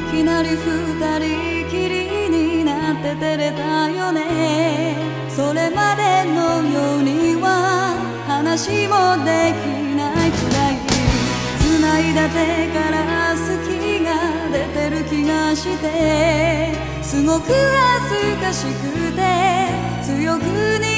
きなり二人きりになって照れたよね。それまでのようには話もできないくらい。繋いだ手から好きが出てる気がして。すごく恥ずかしくて強く握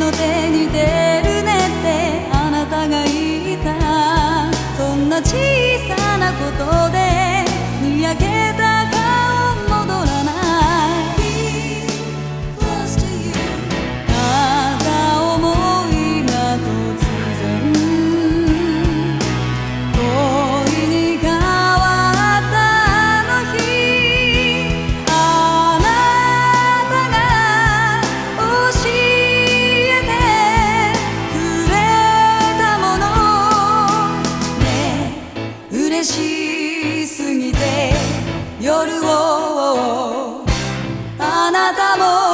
の手に出しすぎて夜をあなたも